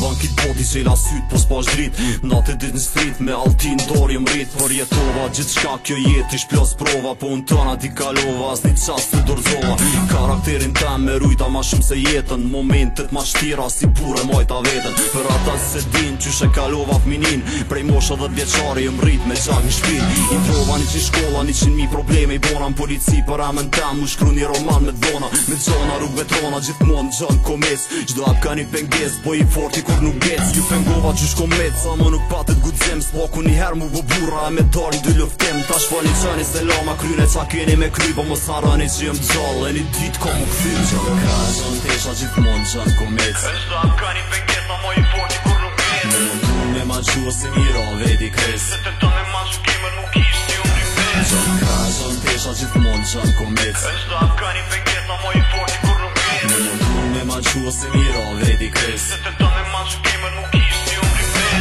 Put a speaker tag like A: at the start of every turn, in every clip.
A: van kit boti se la syt po s'po shdrit Natë e dit në street me altin dorë jem rrit Por jetova gjithë shka kjo jetë ish plos prova Po në tona di kalova as një qas të dorzova Karakterin ta me rujta ma shumë se jetën Momentet ma shtira si pure majta vetën Për tas se din që shë kalova fminin Prej mosha dhe vjeçari më rrit me qak një shpin I prova një që shkolla, një mi probleme i bona Në polici për amën tam u shkru një roman me dhona Me zona rrugë vetrona, gjithë mon në gjënë komes Gjdo ap ka një penges, po i forti kur nuk gec Ju pengova që shko me, sa më nuk patet gudzem Së poku një her mu bu burra e me dar një dy luftem Ta shfa një qani se lama kryne qa keni me kry Po mos harani që jem gjallë, e një dit ka këthy ka tesha gjithë mon komes se miro vedi kres Se të tonë e mas kemë nuk ishti unë një pes Zonë ka, zonë tesha që të mund që në komet E shtë atë ka një penget ma i forti kur nuk vjet Në mundu me ma që mos se miro vedi kres Se të tonë e mas kemë nuk ishti unë një pes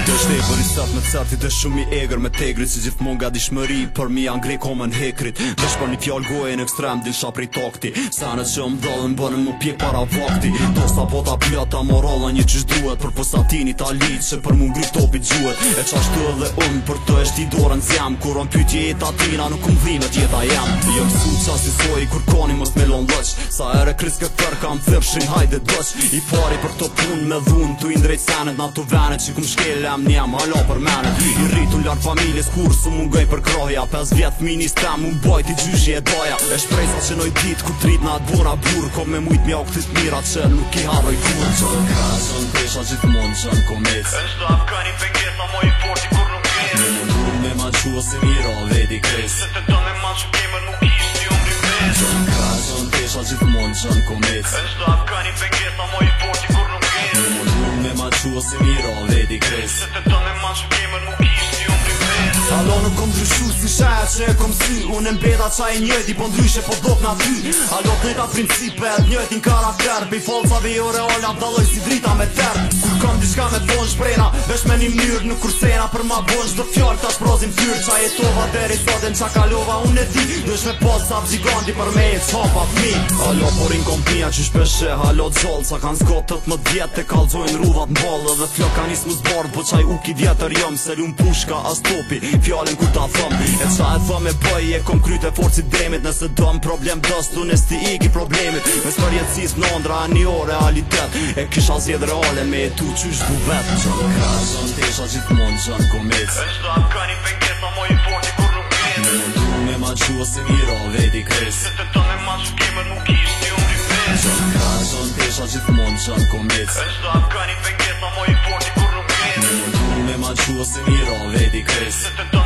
A: është e bëri sot në cërti dhe shumë i egrë me tegrit Si gjithë mund nga dishmëri për mi angre komë në hekrit Vesh për një fjallë gojë në ekstrem din shapri tokti Sa në që më dollën bënë më pjek para vakti Do sa po ta pjata morala një qështë duhet Për pësatin i ta liqë që për mund grip topi gjuhet E qashtë edhe dhe unë për të eshtë i dorën zjem Kur on pyti e ta tina nuk jo më vrimet jeta jam Jëmë su qa si soj i kur koni mës me lon lëq Sa ere kris këtër kam thërshin hajde dëq I pari për të punë me dhun të indrejt senet na të venet që kum shkele jam një jam halo për menë I rritu lartë familjes kur su mungoj për kroja 5 vjetë minis ta mu bojt i gjyshi e doja E shprejsa që noj dit ku trit na dvona bur me mujt mja u këtis mirat që nuk i haroj kur Qënë ka, qënë pesha gjithë mund qënë komis Êshtë da afka një pengesa mo i porti kur nuk kërë Në në kur me ma qu o si vedi kris Se të dame ma që kemer nuk ishti unë dy mes ka, qënë pesha gjithë mund qënë komis Êshtë da afka një pengesa mo Tu si miron Lady Grace kom ndryshu si shaja që e kom sy Unë e mbeta qaj njëti, po ndryshe po dhok nga ty Alo të njëta principe, atë njëti në karakter Bi falca vi ore o lap daloj si drita me term Kur kom diska me bon shprena, vesh me një myrë Nuk kursena për ma bon shdo fjall, ta shprozim fyrë Qaj e tova deri sot e në qakalova unë e di Dësh me pos sa bëgjigondi për me e copa fmi Alo porin kom pia që shpeshe, alo dzol Sa kan skotët më djetë te kalzojnë ruvat në bolë Dhe flok ka njës më zborë, po qaj uki djetër jëm Se lun pushka as topi, fjallin ku të ta thom E qa e thom e bëj e kom kryt e forci dremit Nëse do problem dës të nës t'i iki problemit Me së përjetësis në ndra e një realitet E kisha zjedh reale me e tu qysh du vet Në qënë kërë, qënë tesha gjithë mund qënë komet E qdo ka një penget në moj i kur nuk vjet me ma ose miro, vedi kres Se të tëne ma që nuk ishtë një unë i Në qënë kërë, qënë tesha gjithë mund qënë komet E qdo ka një moj i kur nuk Në me ma ose Se të ma që nuk ishtë një unë i